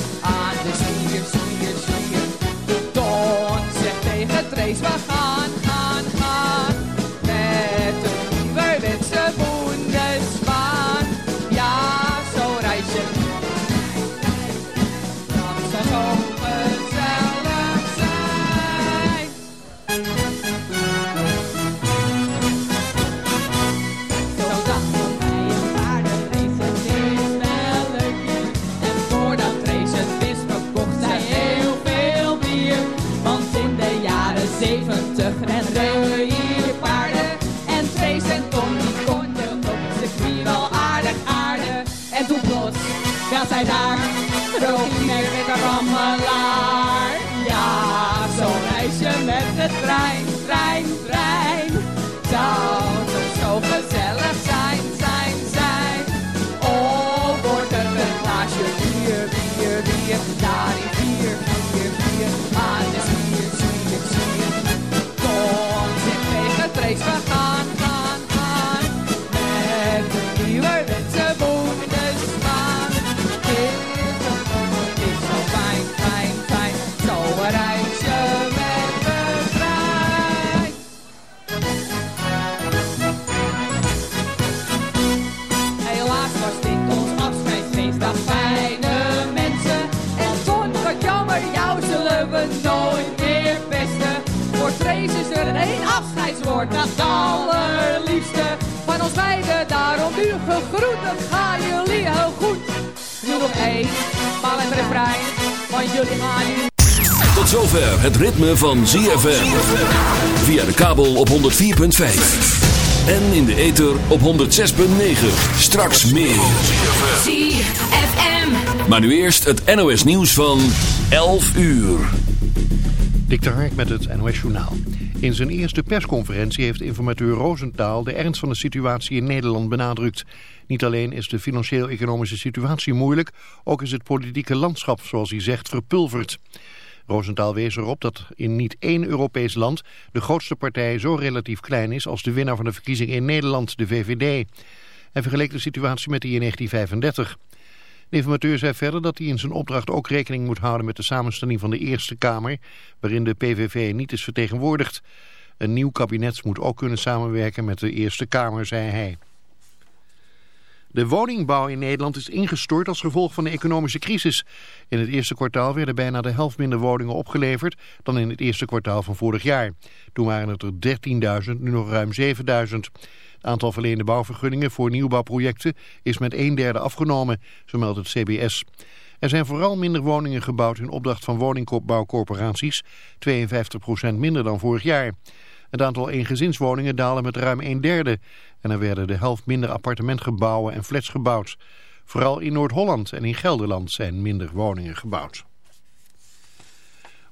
zwier. Aan de zwier, zwier, zwier. De Don zegt tegen Trace, we gaan, afscheidswoord, dat het allerliefste. Van ons beiden, daarom nu gegroeten, gaan jullie heel goed. Nu nog één, maar het refrein, want jullie gaan nu Tot zover het ritme van ZFM. Via de kabel op 104.5. En in de ether op 106.9. Straks meer. ZFM. Maar nu eerst het NOS nieuws van 11 uur. Dik met het NOS Journaal. In zijn eerste persconferentie heeft informateur Roosentaal de ernst van de situatie in Nederland benadrukt. Niet alleen is de financieel-economische situatie moeilijk, ook is het politieke landschap, zoals hij zegt, verpulverd. Roosentaal wees erop dat in niet één Europees land de grootste partij zo relatief klein is als de winnaar van de verkiezing in Nederland, de VVD. Hij vergeleek de situatie met die in 1935. De informateur zei verder dat hij in zijn opdracht ook rekening moet houden met de samenstelling van de Eerste Kamer, waarin de PVV niet is vertegenwoordigd. Een nieuw kabinet moet ook kunnen samenwerken met de Eerste Kamer, zei hij. De woningbouw in Nederland is ingestort als gevolg van de economische crisis. In het eerste kwartaal werden bijna de helft minder woningen opgeleverd dan in het eerste kwartaal van vorig jaar. Toen waren het er 13.000, nu nog ruim 7.000. Het aantal verleende bouwvergunningen voor nieuwbouwprojecten is met een derde afgenomen, zo meldt het CBS. Er zijn vooral minder woningen gebouwd in opdracht van woningbouwcorporaties, 52% minder dan vorig jaar. Het aantal eengezinswoningen daalde met ruim een derde en er werden de helft minder appartementgebouwen en flats gebouwd. Vooral in Noord-Holland en in Gelderland zijn minder woningen gebouwd.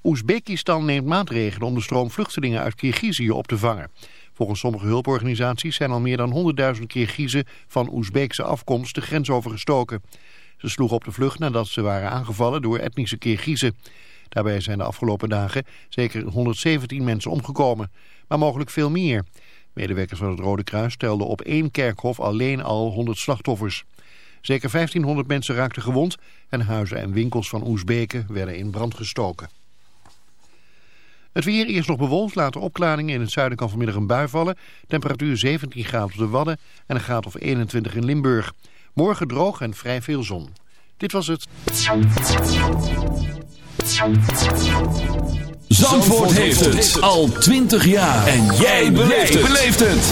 Oezbekistan neemt maatregelen om de stroom vluchtelingen uit Kirgizië op te vangen. Volgens sommige hulporganisaties zijn al meer dan 100.000 Kirgizen van Oezbeekse afkomst de grens overgestoken. Ze sloegen op de vlucht nadat ze waren aangevallen door etnische Kirgizen. Daarbij zijn de afgelopen dagen zeker 117 mensen omgekomen, maar mogelijk veel meer. Medewerkers van het Rode Kruis telden op één kerkhof alleen al 100 slachtoffers. Zeker 1500 mensen raakten gewond en huizen en winkels van Oezbeken werden in brand gestoken. Het weer eerst nog bewolkt, later opklaringen. In het zuiden kan vanmiddag een bui vallen. Temperatuur 17 graden op de Wadden en een graad of 21 in Limburg. Morgen droog en vrij veel zon. Dit was het. Zandvoort heeft het al 20 jaar. En jij beleeft het.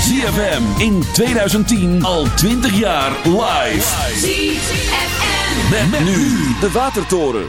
ZFM in 2010 al 20 jaar live. ZFM. Met, nu de Watertoren.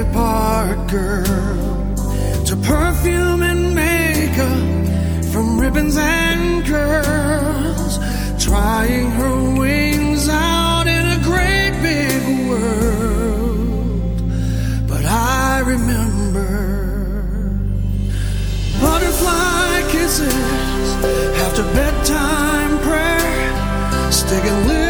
The other part girl. To perfume and makeup, from ribbons and curls. Trying her wings out in a great big world. But I remember butterfly kisses after bedtime prayer, sticking little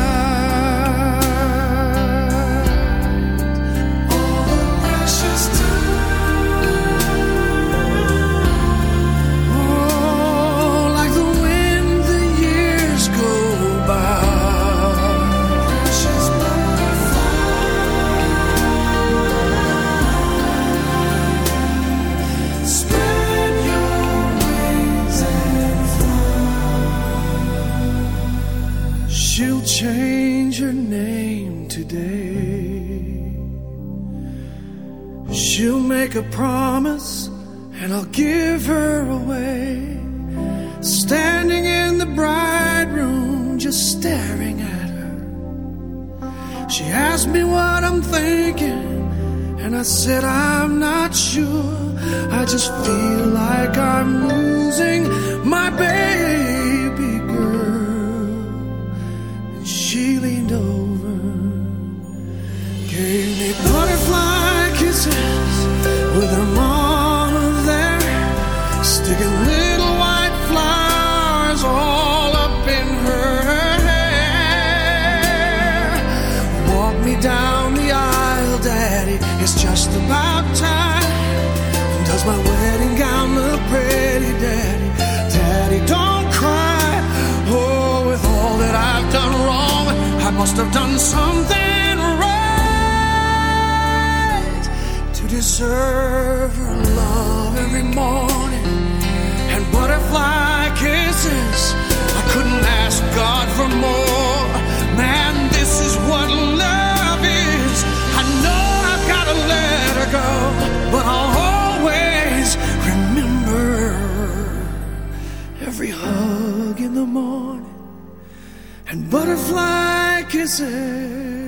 And butterfly kisses.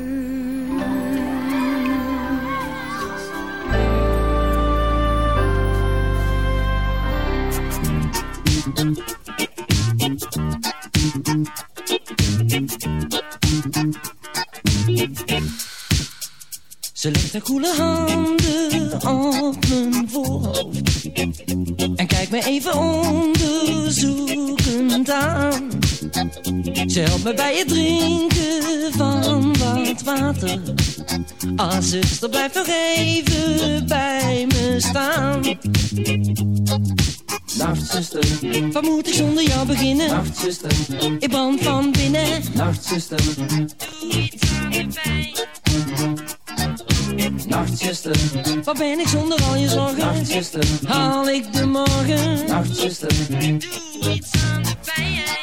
Ze legt haar koele handen op mijn voorhoofd En kijkt me even onderzoekend aan Ze helpt me bij het drinken van wat water Ah, zuster, blijf nog even bij me staan Nacht, zuster. Wat moet ik zonder jou beginnen? Nacht, zuster. Ik brand van binnen Nacht, zuster. Doe iets aan de pijn Nacht, zuster. Wat ben ik zonder al je zorgen? Nacht, zuster. Haal ik de morgen? Nacht, zuster. Doe iets aan de pijn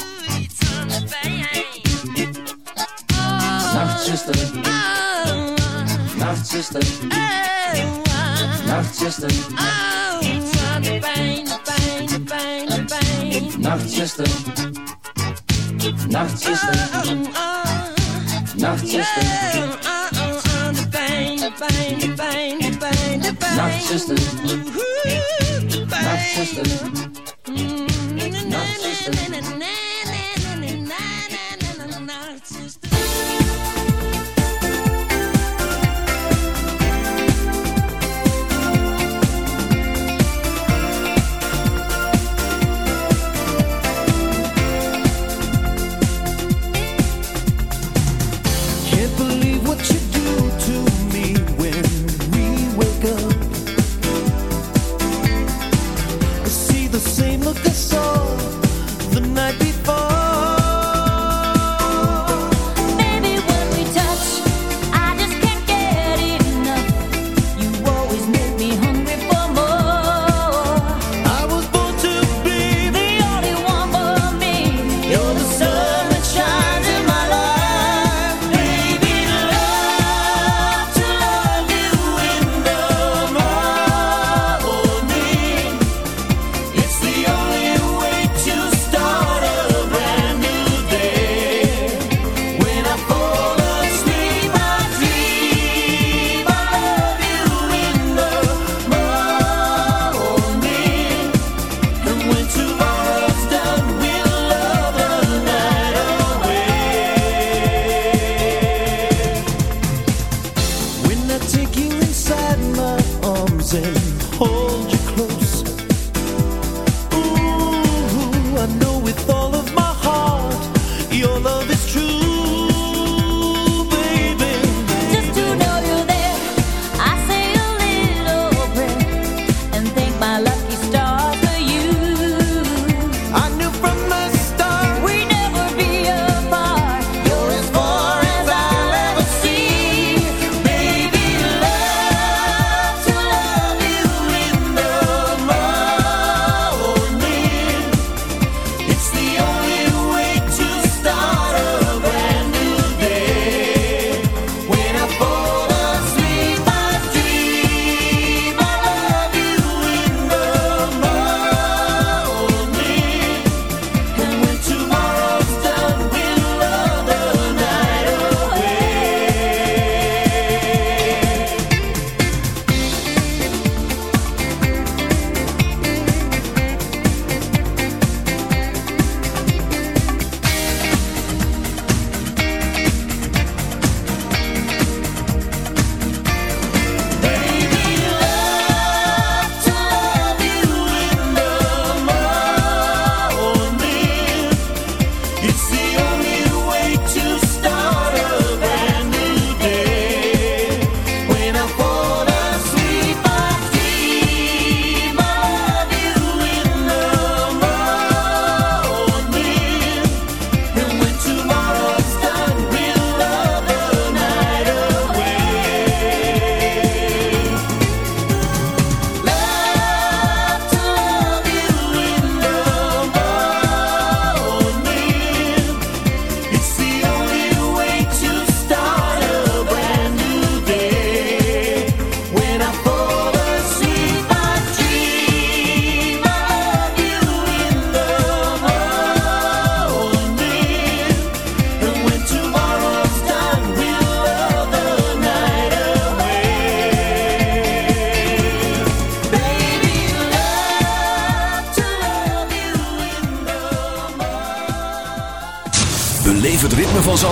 consistent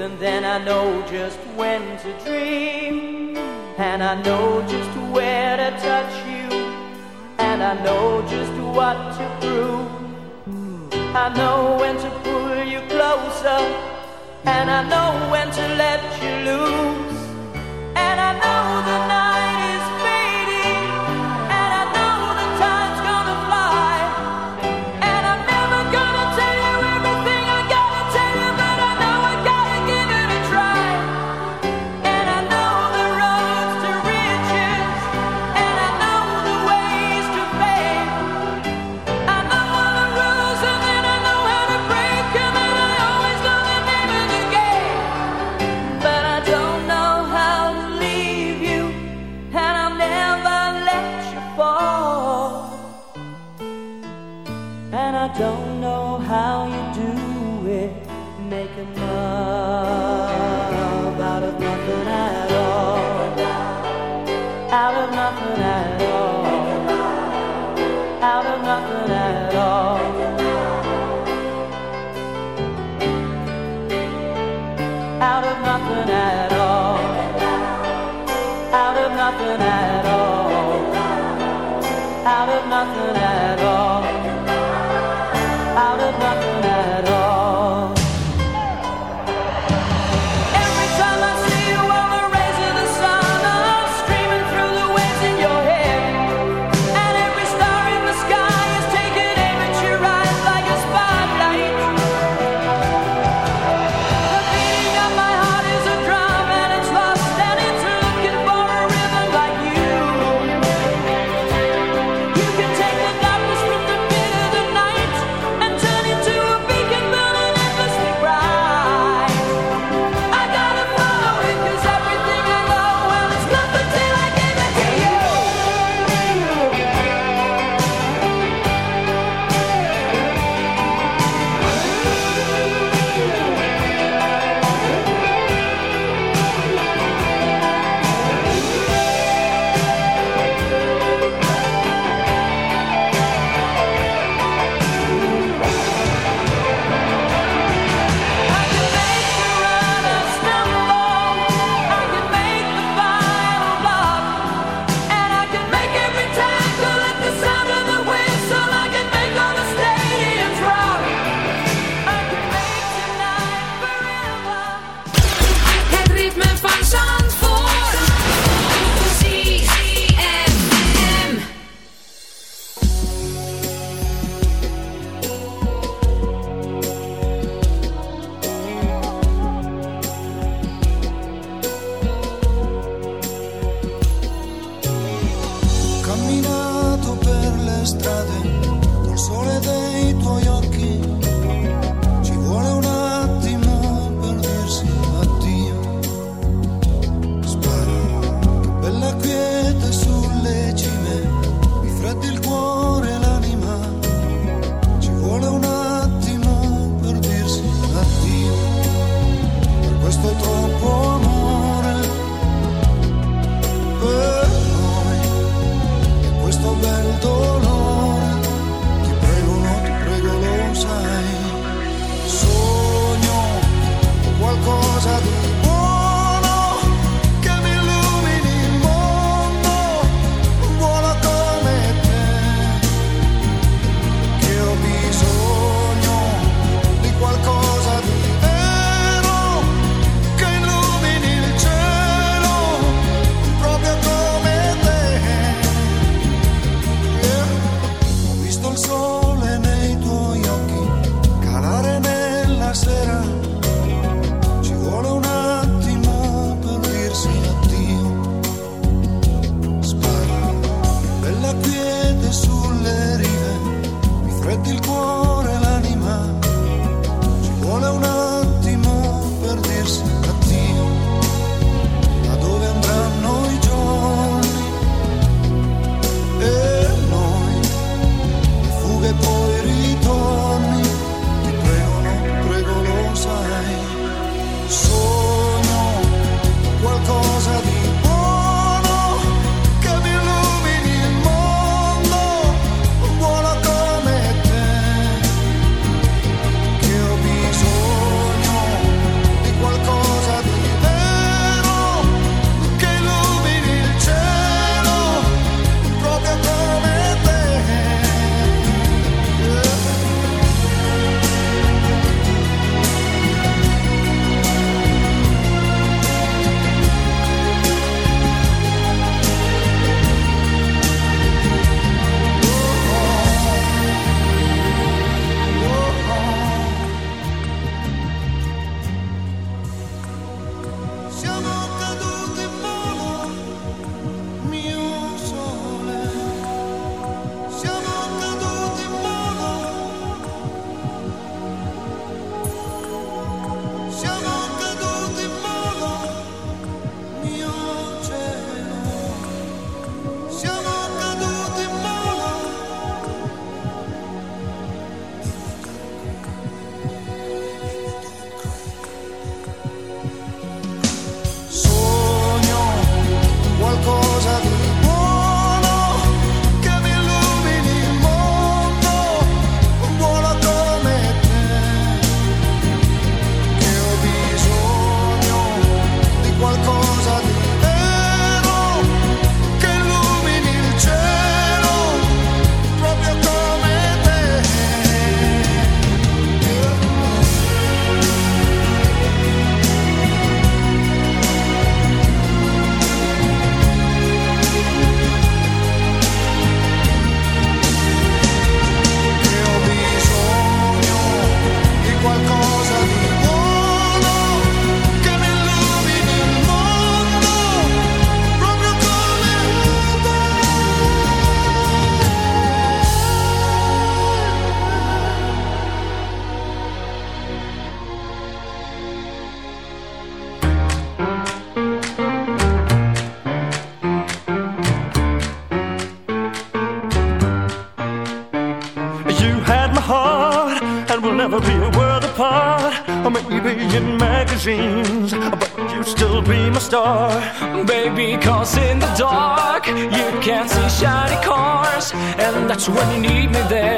And then I know just when to dream, and I know just where to touch you, and I know just what to prove. I know when to pull you closer, and I know when to let you loose, and I know. Don't know how you do it. Making love dark, you can't see shiny cars, and that's when you need me there.